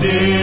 Deus.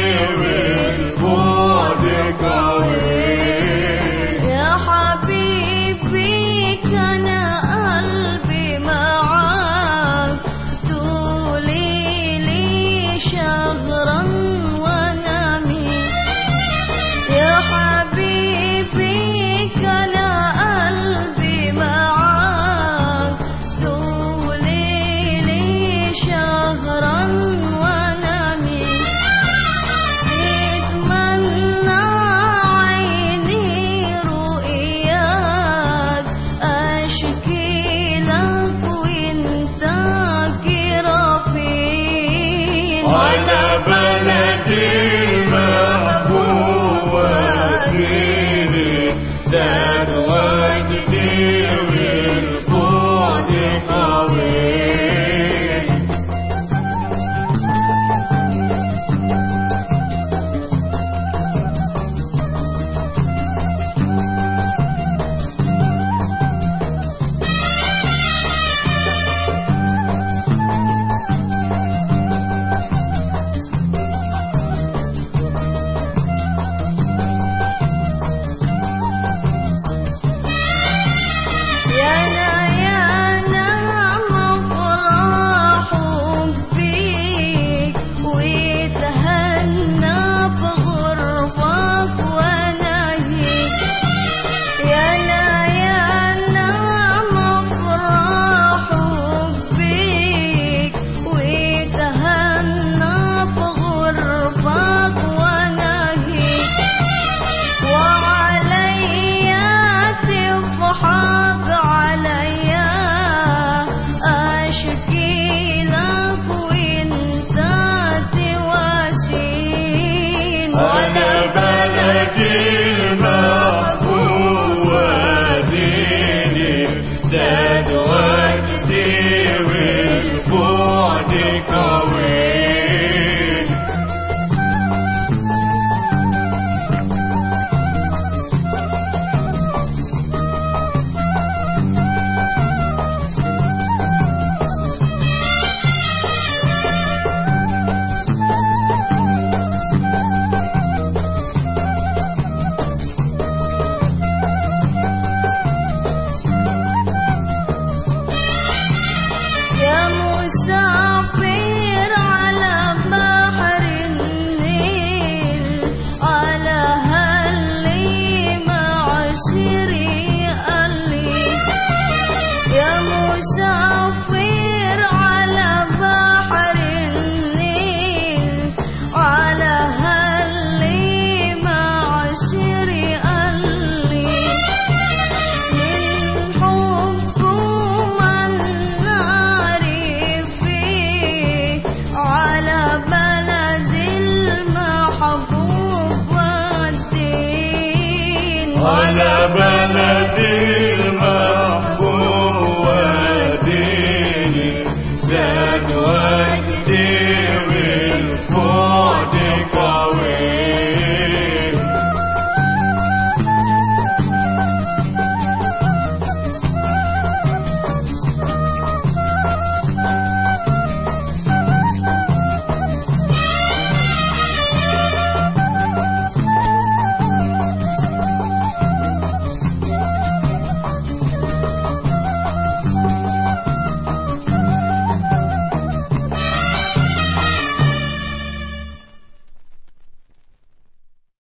على بلدي المحبوبة ديني على بلدي was so على بلدي المحبوب وديني. زاد